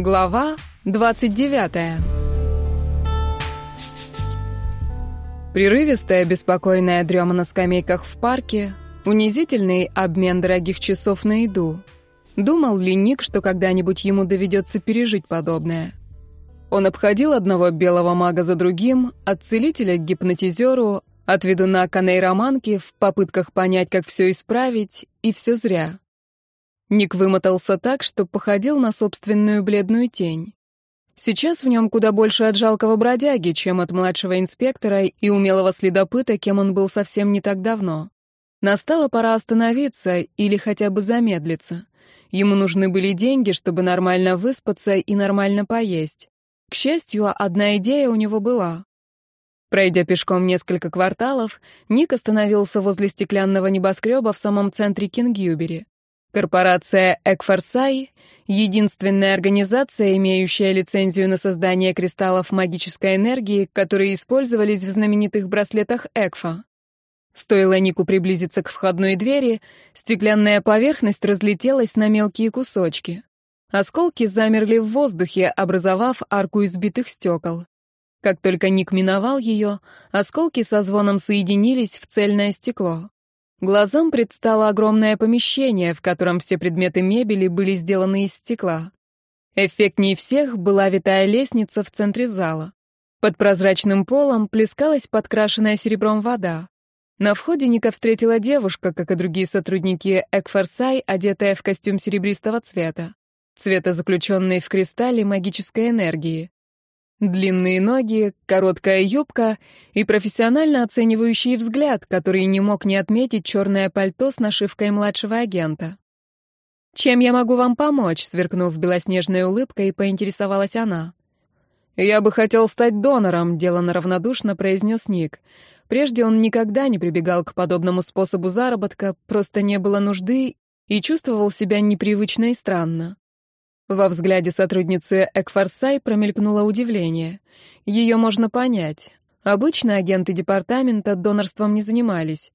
Глава 29. Прерывистая, беспокойная дрема на скамейках в парке, унизительный обмен дорогих часов на еду. Думал ли Ник, что когда-нибудь ему доведется пережить подобное? Он обходил одного белого мага за другим, от целителя к гипнотизеру, от ведуна к нейроманке в попытках понять, как все исправить, и все зря. Ник вымотался так, что походил на собственную бледную тень. Сейчас в нем куда больше от жалкого бродяги, чем от младшего инспектора и умелого следопыта, кем он был совсем не так давно. Настала пора остановиться или хотя бы замедлиться. Ему нужны были деньги, чтобы нормально выспаться и нормально поесть. К счастью, одна идея у него была. Пройдя пешком несколько кварталов, Ник остановился возле стеклянного небоскреба в самом центре Кингюбери. Корпорация Экфорсай — единственная организация, имеющая лицензию на создание кристаллов магической энергии, которые использовались в знаменитых браслетах Экфа. Стоило Нику приблизиться к входной двери, стеклянная поверхность разлетелась на мелкие кусочки. Осколки замерли в воздухе, образовав арку избитых стекол. Как только Ник миновал ее, осколки со звоном соединились в цельное стекло. Глазам предстало огромное помещение, в котором все предметы мебели были сделаны из стекла. Эффектнее всех была витая лестница в центре зала. Под прозрачным полом плескалась подкрашенная серебром вода. На входе Ника встретила девушка, как и другие сотрудники Экфорсай, одетая в костюм серебристого цвета, цвета заключенной в кристалле магической энергии. Длинные ноги, короткая юбка и профессионально оценивающий взгляд, который не мог не отметить черное пальто с нашивкой младшего агента. «Чем я могу вам помочь?» — сверкнув белоснежной улыбкой, поинтересовалась она. «Я бы хотел стать донором», — деланно равнодушно произнес Ник. Прежде он никогда не прибегал к подобному способу заработка, просто не было нужды и чувствовал себя непривычно и странно. Во взгляде сотрудницы Экфорсай промелькнуло удивление. Ее можно понять. Обычно агенты департамента донорством не занимались.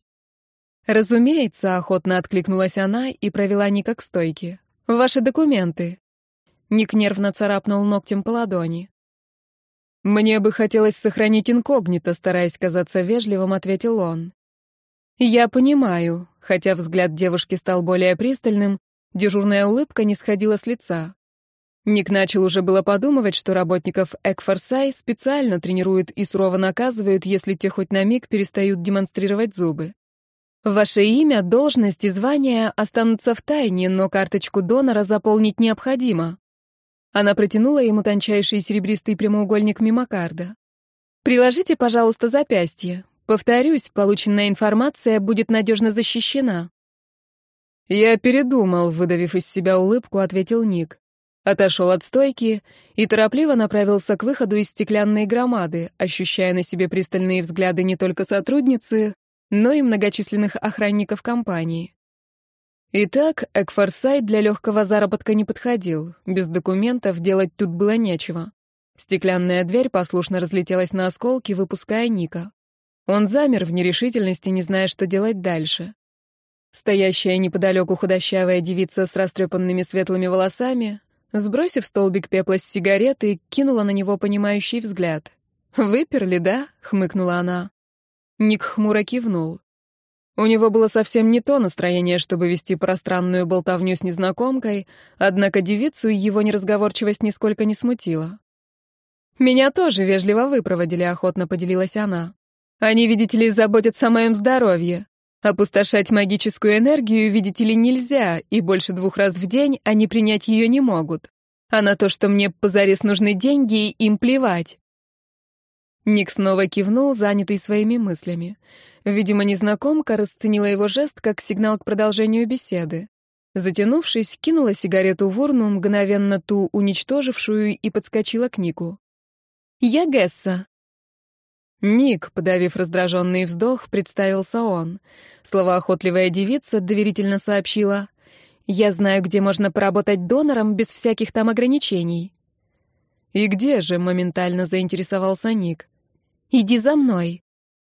«Разумеется», — охотно откликнулась она и провела Ника к стойке. «Ваши документы». Ник нервно царапнул ногтем по ладони. «Мне бы хотелось сохранить инкогнито», — стараясь казаться вежливым, ответил он. «Я понимаю», — хотя взгляд девушки стал более пристальным, дежурная улыбка не сходила с лица. Ник начал уже было подумывать, что работников Экфорсай специально тренируют и сурово наказывают, если те хоть на миг перестают демонстрировать зубы. Ваше имя, должность и звание останутся в тайне, но карточку донора заполнить необходимо. Она протянула ему тончайший серебристый прямоугольник мимокарда. Приложите, пожалуйста, запястье. Повторюсь, полученная информация будет надежно защищена. Я передумал, выдавив из себя улыбку, ответил Ник. Отошел от стойки и торопливо направился к выходу из стеклянной громады, ощущая на себе пристальные взгляды не только сотрудницы, но и многочисленных охранников компании. Итак, Экфорсайт для легкого заработка не подходил, без документов делать тут было нечего. Стеклянная дверь послушно разлетелась на осколки, выпуская Ника. Он замер в нерешительности, не зная, что делать дальше. Стоящая неподалеку худощавая девица с растрепанными светлыми волосами Сбросив столбик пепла с сигареты, кинула на него понимающий взгляд. «Выперли, да?» — хмыкнула она. Ник хмуро кивнул. У него было совсем не то настроение, чтобы вести пространную болтовню с незнакомкой, однако девицу его неразговорчивость нисколько не смутила. «Меня тоже вежливо выпроводили», — охотно поделилась она. «Они, видите ли, заботятся о моем здоровье. Опустошать магическую энергию, видите ли, нельзя, и больше двух раз в день они принять ее не могут. А на то, что мне позарез нужны деньги, им плевать. Ник снова кивнул, занятый своими мыслями. Видимо, незнакомка расценила его жест как сигнал к продолжению беседы. Затянувшись, кинула сигарету в урну, мгновенно ту уничтожившую, и подскочила к Нику. «Я Гесса», «Ник», — подавив раздраженный вздох, представился он. Словоохотливая девица доверительно сообщила. «Я знаю, где можно поработать донором без всяких там ограничений». «И где же?» — моментально заинтересовался Ник. «Иди за мной».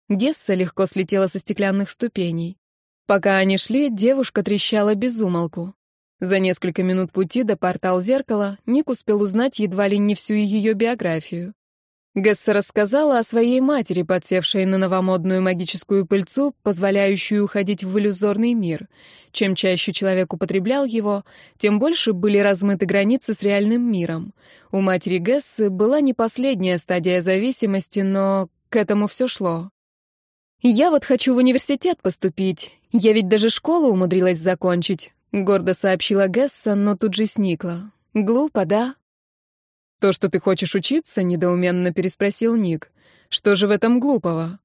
Гесса легко слетела со стеклянных ступеней. Пока они шли, девушка трещала без умолку. За несколько минут пути до портал зеркала Ник успел узнать едва ли не всю ее биографию. Гесса рассказала о своей матери, подсевшей на новомодную магическую пыльцу, позволяющую уходить в иллюзорный мир. Чем чаще человек употреблял его, тем больше были размыты границы с реальным миром. У матери Гессы была не последняя стадия зависимости, но к этому все шло. «Я вот хочу в университет поступить. Я ведь даже школу умудрилась закончить», — гордо сообщила Гесса, но тут же сникла. «Глупо, да?» «То, что ты хочешь учиться?» — недоуменно переспросил Ник. «Что же в этом глупого?»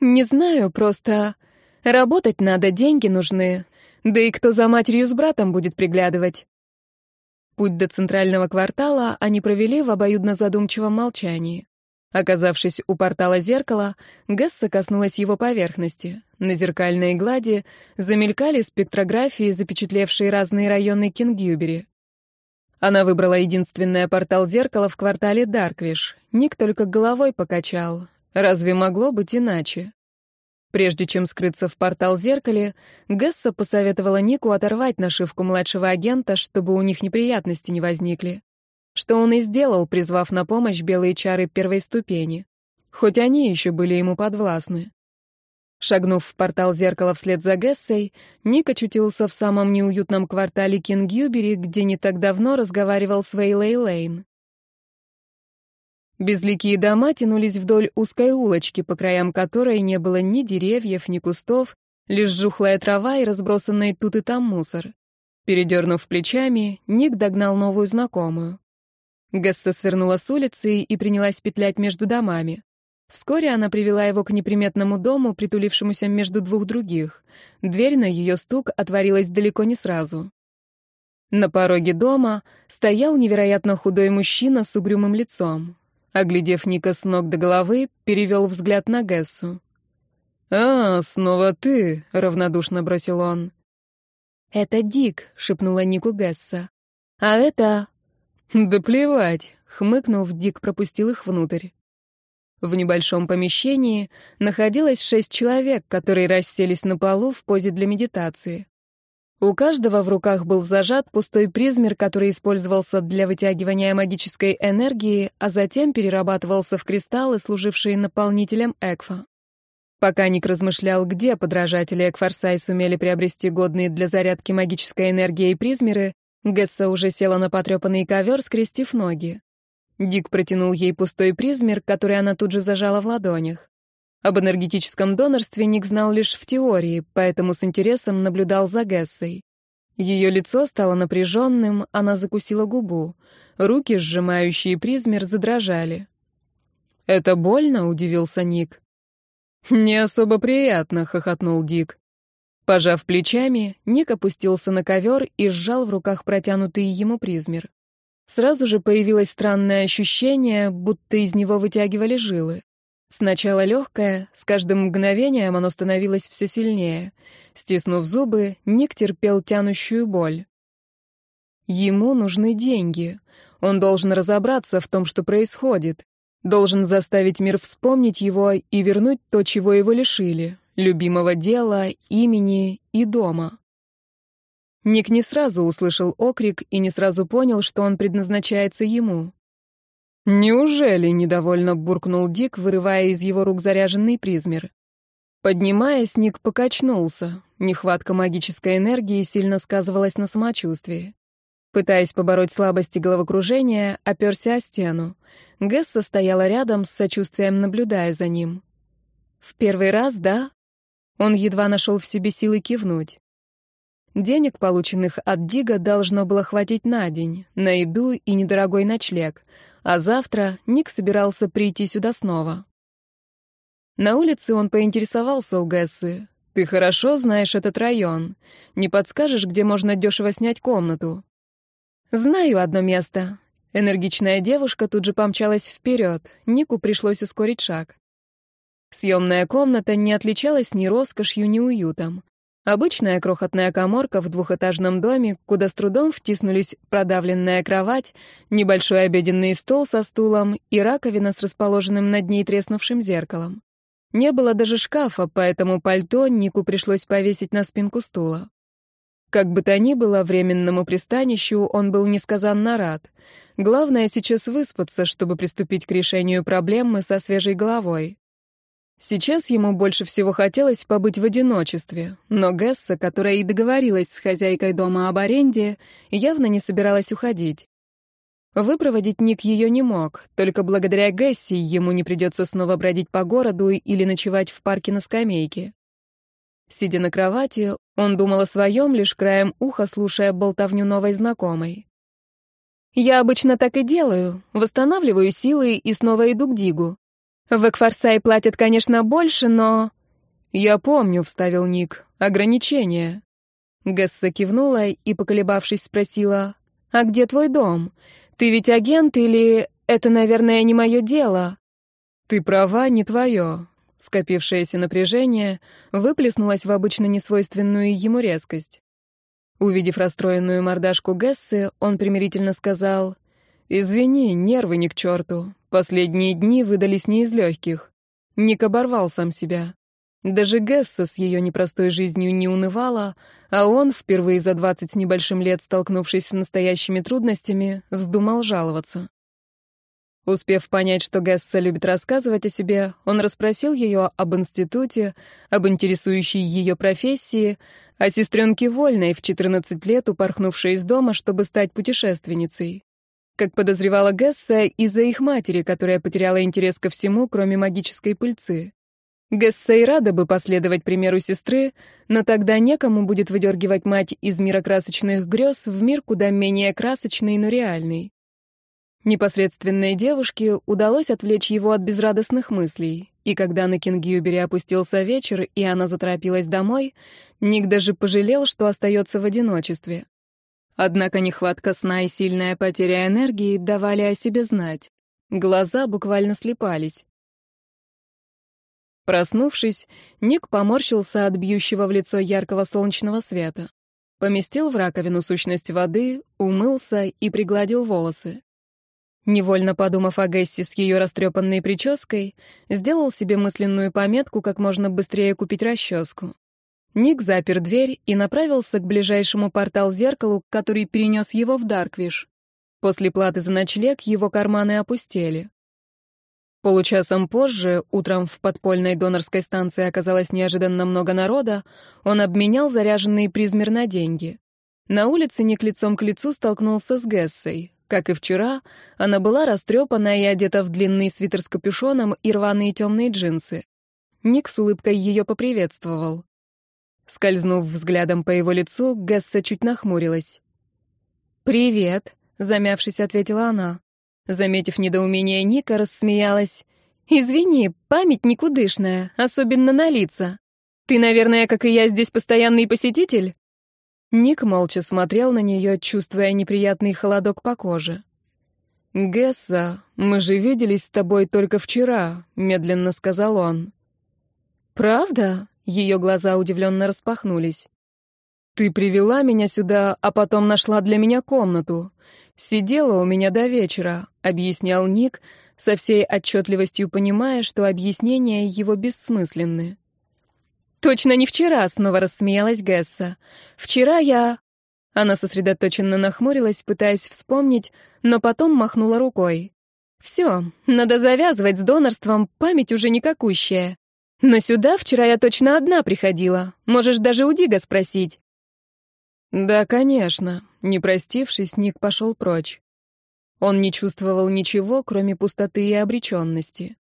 «Не знаю, просто работать надо, деньги нужны. Да и кто за матерью с братом будет приглядывать?» Путь до центрального квартала они провели в обоюдно задумчивом молчании. Оказавшись у портала зеркала, Гесса коснулась его поверхности. На зеркальной глади замелькали спектрографии, запечатлевшие разные районы Кингюбери. Она выбрала единственное портал зеркала в квартале Дарквиш. Ник только головой покачал. Разве могло быть иначе? Прежде чем скрыться в портал зеркале, Гесса посоветовала Нику оторвать нашивку младшего агента, чтобы у них неприятности не возникли что он и сделал, призвав на помощь белые чары первой ступени, хоть они еще были ему подвластны. Шагнув в портал зеркала вслед за Гессой, Ник очутился в самом неуютном квартале Кингюбери, где не так давно разговаривал с Вейлей Лейн. Безликие дома тянулись вдоль узкой улочки, по краям которой не было ни деревьев, ни кустов, лишь жухлая трава и разбросанный тут и там мусор. Передернув плечами, Ник догнал новую знакомую. Гесса свернула с улицы и принялась петлять между домами. Вскоре она привела его к неприметному дому, притулившемуся между двух других. Дверь на ее стук отворилась далеко не сразу. На пороге дома стоял невероятно худой мужчина с угрюмым лицом. Оглядев Ника с ног до головы, перевел взгляд на Гессу. «А, снова ты», — равнодушно бросил он. «Это Дик», — шепнула Нику Гесса. «А это «Да плевать», — хмыкнув, Дик пропустил их внутрь. В небольшом помещении находилось шесть человек, которые расселись на полу в позе для медитации. У каждого в руках был зажат пустой призмер, который использовался для вытягивания магической энергии, а затем перерабатывался в кристаллы, служившие наполнителем Экфа. Пока Ник размышлял, где подражатели Экфорсай сумели приобрести годные для зарядки магической энергией призмеры, Гесса уже села на потрепанный ковер, скрестив ноги. Дик протянул ей пустой призмер, который она тут же зажала в ладонях. Об энергетическом донорстве Ник знал лишь в теории, поэтому с интересом наблюдал за Гессой. Ее лицо стало напряженным, она закусила губу. Руки, сжимающие призмер, задрожали. «Это больно?» — удивился Ник. «Не особо приятно», — хохотнул Дик. Пожав плечами, Ник опустился на ковер и сжал в руках протянутый ему призмер. Сразу же появилось странное ощущение, будто из него вытягивали жилы. Сначала легкое, с каждым мгновением оно становилось все сильнее. Стиснув зубы, Ник терпел тянущую боль. Ему нужны деньги. Он должен разобраться в том, что происходит. Должен заставить мир вспомнить его и вернуть то, чего его лишили любимого дела, имени и дома. Ник не сразу услышал окрик и не сразу понял, что он предназначается ему. «Неужели?» — недовольно буркнул Дик, вырывая из его рук заряженный призмер. Поднимаясь, Ник покачнулся. Нехватка магической энергии сильно сказывалась на самочувствии. Пытаясь побороть слабости головокружения, оперся о стену. Гесса стояла рядом, с сочувствием наблюдая за ним. «В первый раз, да?» Он едва нашел в себе силы кивнуть. Денег, полученных от Дига, должно было хватить на день, на еду и недорогой ночлег, а завтра Ник собирался прийти сюда снова. На улице он поинтересовался у Гессы. «Ты хорошо знаешь этот район. Не подскажешь, где можно дешево снять комнату?» «Знаю одно место». Энергичная девушка тут же помчалась вперед. Нику пришлось ускорить шаг. Съемная комната не отличалась ни роскошью, ни уютом. Обычная крохотная коморка в двухэтажном доме, куда с трудом втиснулись продавленная кровать, небольшой обеденный стол со стулом и раковина с расположенным над ней треснувшим зеркалом. Не было даже шкафа, поэтому пальто Нику пришлось повесить на спинку стула. Как бы то ни было, временному пристанищу он был несказанно рад. Главное сейчас выспаться, чтобы приступить к решению проблемы со свежей головой. Сейчас ему больше всего хотелось побыть в одиночестве, но Гесса, которая и договорилась с хозяйкой дома об аренде, явно не собиралась уходить. Выпроводить Ник ее не мог, только благодаря Гесси ему не придется снова бродить по городу или ночевать в парке на скамейке. Сидя на кровати, он думал о своем, лишь краем уха слушая болтовню новой знакомой. «Я обычно так и делаю, восстанавливаю силы и снова иду к Дигу. В Экфорсай платят, конечно, больше, но...» «Я помню», — вставил Ник, — «ограничения». Гесса кивнула и, поколебавшись, спросила, «А где твой дом? Ты ведь агент или... Это, наверное, не мое дело?» «Ты права, не твое». Скопившееся напряжение выплеснулось в обычно несвойственную ему резкость. Увидев расстроенную мордашку Гессы, он примирительно сказал, «Извини, нервы ни к черту. Последние дни выдались не из легких. Ник оборвал сам себя. Даже Гесса с ее непростой жизнью не унывала, а он, впервые за двадцать с небольшим лет столкнувшись с настоящими трудностями, вздумал жаловаться. Успев понять, что Гесса любит рассказывать о себе, он расспросил ее об институте, об интересующей ее профессии, о сестренке Вольной в 14 лет, упорхнувшей из дома, чтобы стать путешественницей как подозревала Гесса, из-за их матери, которая потеряла интерес ко всему, кроме магической пыльцы. Гесса и рада бы последовать примеру сестры, но тогда некому будет выдергивать мать из мира красочных грез в мир куда менее красочный, но реальный. Непосредственной девушке удалось отвлечь его от безрадостных мыслей, и когда на Кингюбере опустился вечер, и она заторопилась домой, Ник даже пожалел, что остается в одиночестве. Однако нехватка сна и сильная потеря энергии давали о себе знать. Глаза буквально слепались. Проснувшись, Ник поморщился от бьющего в лицо яркого солнечного света. Поместил в раковину сущность воды, умылся и пригладил волосы. Невольно подумав о Гесси с ее растрепанной прической, сделал себе мысленную пометку как можно быстрее купить расческу. Ник запер дверь и направился к ближайшему портал-зеркалу, который перенес его в Дарквиш. После платы за ночлег его карманы опустели. Получасом позже, утром в подпольной донорской станции оказалось неожиданно много народа, он обменял заряженные призмер на деньги. На улице Ник лицом к лицу столкнулся с Гессой. Как и вчера, она была растрепана и одета в длинный свитер с капюшоном и рваные темные джинсы. Ник с улыбкой ее поприветствовал. Скользнув взглядом по его лицу, Гесса чуть нахмурилась. «Привет», — замявшись, ответила она. Заметив недоумение Ника, рассмеялась. «Извини, память никудышная, особенно на лица. Ты, наверное, как и я, здесь постоянный посетитель?» Ник молча смотрел на нее, чувствуя неприятный холодок по коже. «Гесса, мы же виделись с тобой только вчера», — медленно сказал он. «Правда?» Ее глаза удивленно распахнулись. «Ты привела меня сюда, а потом нашла для меня комнату. Сидела у меня до вечера», — объяснял Ник, со всей отчетливостью понимая, что объяснения его бессмысленны. «Точно не вчера», — снова рассмеялась Гесса. «Вчера я...» Она сосредоточенно нахмурилась, пытаясь вспомнить, но потом махнула рукой. «Все, надо завязывать с донорством, память уже никакущая. Но сюда вчера я точно одна приходила. Можешь даже у Дига спросить». «Да, конечно». Не простившись, Ник пошел прочь. Он не чувствовал ничего, кроме пустоты и обреченности.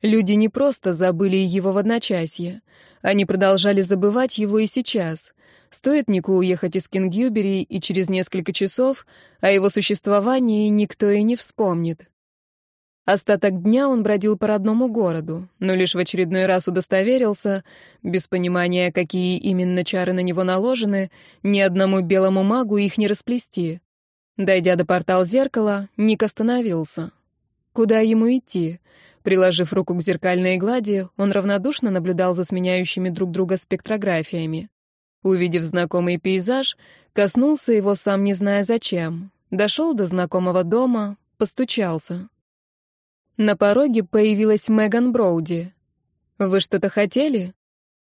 Люди не просто забыли его в одночасье. Они продолжали забывать его и сейчас. Стоит Нику уехать из Кингюбери, и через несколько часов о его существовании никто и не вспомнит. Остаток дня он бродил по родному городу, но лишь в очередной раз удостоверился, без понимания, какие именно чары на него наложены, ни одному белому магу их не расплести. Дойдя до портал зеркала, Ник остановился. Куда ему идти? Приложив руку к зеркальной глади, он равнодушно наблюдал за сменяющими друг друга спектрографиями. Увидев знакомый пейзаж, коснулся его сам не зная зачем. Дошел до знакомого дома, постучался. На пороге появилась Меган Броуди. «Вы что-то хотели?»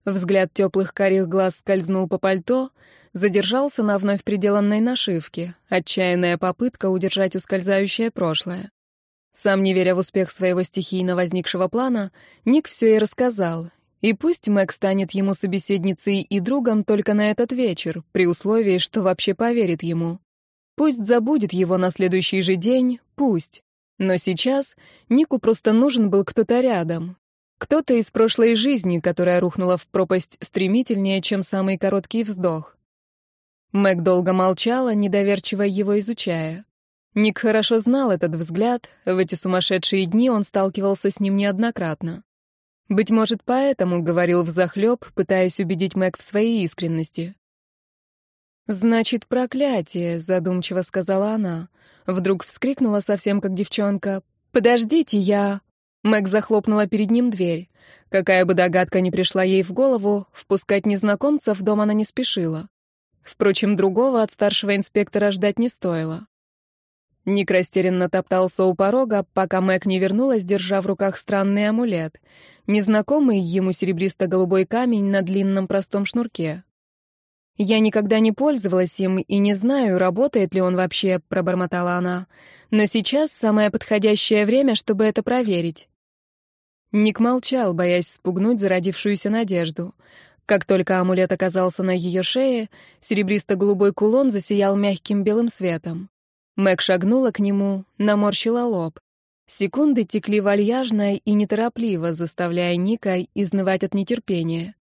Взгляд теплых карих глаз скользнул по пальто, задержался на вновь приделанной нашивке, отчаянная попытка удержать ускользающее прошлое. Сам не веря в успех своего стихийно возникшего плана, Ник все и рассказал. И пусть Мэг станет ему собеседницей и другом только на этот вечер, при условии, что вообще поверит ему. Пусть забудет его на следующий же день, пусть. Но сейчас Нику просто нужен был кто-то рядом. Кто-то из прошлой жизни, которая рухнула в пропасть стремительнее, чем самый короткий вздох. Мэг долго молчала, недоверчиво его изучая. Ник хорошо знал этот взгляд, в эти сумасшедшие дни он сталкивался с ним неоднократно. Быть может, поэтому говорил взахлёб, пытаясь убедить Мэг в своей искренности. «Значит, проклятие», — задумчиво сказала она. Вдруг вскрикнула совсем как девчонка. «Подождите, я...» Мэг захлопнула перед ним дверь. Какая бы догадка ни пришла ей в голову, впускать незнакомца в дом она не спешила. Впрочем, другого от старшего инспектора ждать не стоило. Ник растерянно топтался у порога, пока Мэг не вернулась, держа в руках странный амулет. Незнакомый ему серебристо-голубой камень на длинном простом шнурке. «Я никогда не пользовалась им и не знаю, работает ли он вообще», — пробормотала она. «Но сейчас самое подходящее время, чтобы это проверить». Ник молчал, боясь спугнуть зародившуюся надежду. Как только амулет оказался на ее шее, серебристо-голубой кулон засиял мягким белым светом. Мэг шагнула к нему, наморщила лоб. Секунды текли вальяжно и неторопливо, заставляя Ника изнывать от нетерпения.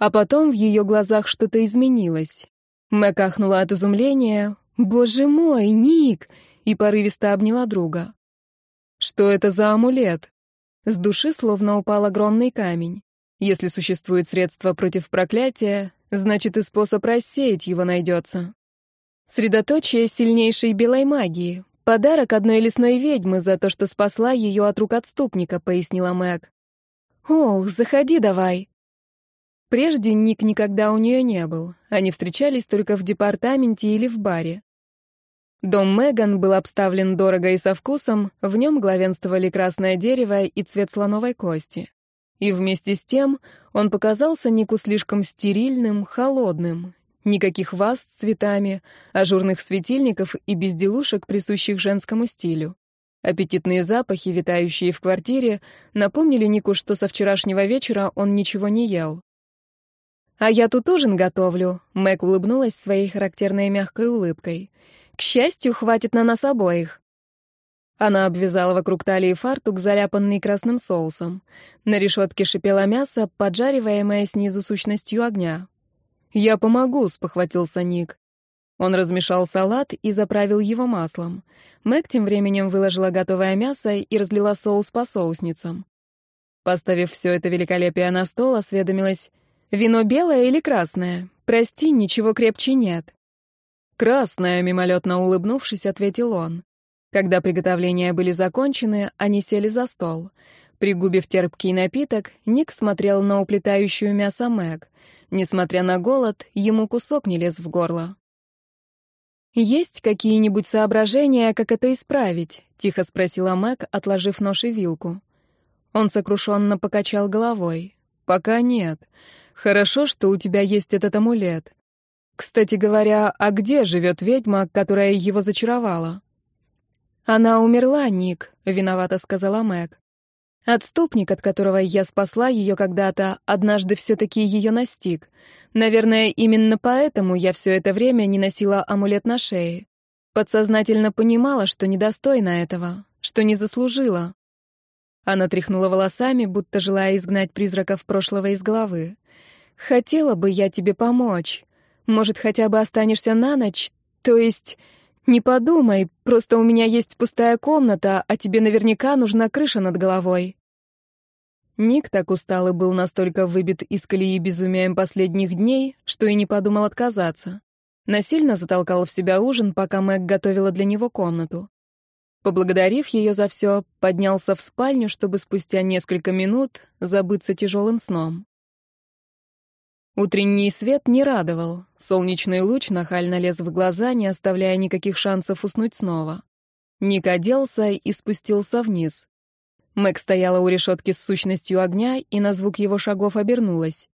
А потом в ее глазах что-то изменилось. Мэг ахнула от изумления. «Боже мой, Ник!» и порывисто обняла друга. «Что это за амулет?» С души словно упал огромный камень. Если существует средство против проклятия, значит и способ рассеять его найдется. Средоточие сильнейшей белой магии. Подарок одной лесной ведьмы за то, что спасла ее от рук отступника, пояснила Мэг. Ох, заходи давай. Прежде Ник никогда у нее не был. Они встречались только в департаменте или в баре. Дом Меган был обставлен дорого и со вкусом, в нем главенствовали красное дерево и цвет слоновой кости. И вместе с тем он показался Нику слишком стерильным, холодным. Никаких ваз с цветами, ажурных светильников и безделушек, присущих женскому стилю. Аппетитные запахи, витающие в квартире, напомнили Нику, что со вчерашнего вечера он ничего не ел. «А я тут ужин готовлю», — Мэг улыбнулась своей характерной мягкой улыбкой. «К счастью, хватит на нас обоих». Она обвязала вокруг талии фартук, заляпанный красным соусом. На решетке шипело мясо, поджариваемое снизу сущностью огня. «Я помогу», — спохватился Ник. Он размешал салат и заправил его маслом. Мэг тем временем выложила готовое мясо и разлила соус по соусницам. Поставив все это великолепие на стол, осведомилась, «Вино белое или красное? Прости, ничего крепче нет». «Красное», — мимолетно улыбнувшись, ответил он. Когда приготовления были закончены, они сели за стол. Пригубив терпкий напиток, Ник смотрел на уплетающую мясо Мэг. Несмотря на голод, ему кусок не лез в горло. «Есть какие-нибудь соображения, как это исправить?» — тихо спросила Мэг, отложив нож и вилку. Он сокрушенно покачал головой. «Пока нет. Хорошо, что у тебя есть этот амулет. Кстати говоря, а где живет ведьма, которая его зачаровала?» «Она умерла, Ник», — виновато сказала Мэг. Отступник, от которого я спасла ее когда-то, однажды все-таки ее настиг. Наверное, именно поэтому я все это время не носила амулет на шее. Подсознательно понимала, что недостойна этого, что не заслужила. Она тряхнула волосами, будто желая изгнать призраков прошлого из головы. «Хотела бы я тебе помочь. Может, хотя бы останешься на ночь? То есть...» «Не подумай, просто у меня есть пустая комната, а тебе наверняка нужна крыша над головой». Ник так устал и был настолько выбит из колеи безумием последних дней, что и не подумал отказаться. Насильно затолкал в себя ужин, пока Мэг готовила для него комнату. Поблагодарив ее за все, поднялся в спальню, чтобы спустя несколько минут забыться тяжелым сном. Утренний свет не радовал. Солнечный луч нахально лез в глаза, не оставляя никаких шансов уснуть снова. Ник оделся и спустился вниз. Мэг стояла у решетки с сущностью огня и на звук его шагов обернулась.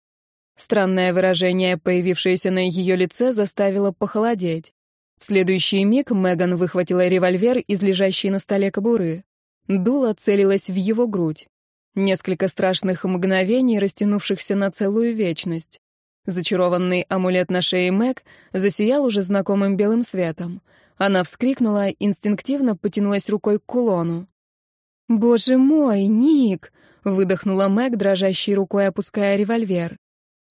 Странное выражение, появившееся на ее лице, заставило похолодеть. В следующий миг Меган выхватила револьвер из лежащей на столе кобуры. Дуло целилось в его грудь. Несколько страшных мгновений, растянувшихся на целую вечность. Зачарованный амулет на шее Мэг засиял уже знакомым белым светом. Она вскрикнула, инстинктивно потянулась рукой к кулону. «Боже мой, Ник!» — выдохнула Мэг, дрожащей рукой опуская револьвер.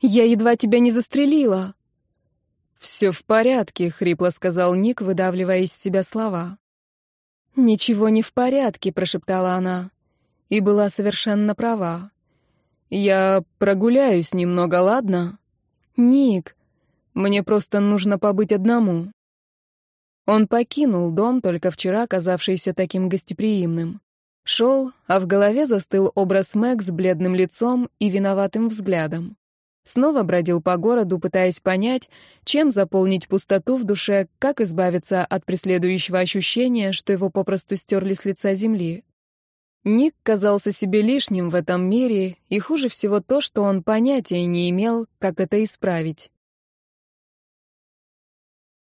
«Я едва тебя не застрелила!» «Все в порядке», — хрипло сказал Ник, выдавливая из себя слова. «Ничего не в порядке», — прошептала она. И была совершенно права. «Я прогуляюсь немного, ладно?» «Ник, мне просто нужно побыть одному». Он покинул дом, только вчера казавшийся таким гостеприимным. Шел, а в голове застыл образ Мэг с бледным лицом и виноватым взглядом. Снова бродил по городу, пытаясь понять, чем заполнить пустоту в душе, как избавиться от преследующего ощущения, что его попросту стерли с лица земли. Ник казался себе лишним в этом мире, и хуже всего то, что он понятия не имел, как это исправить.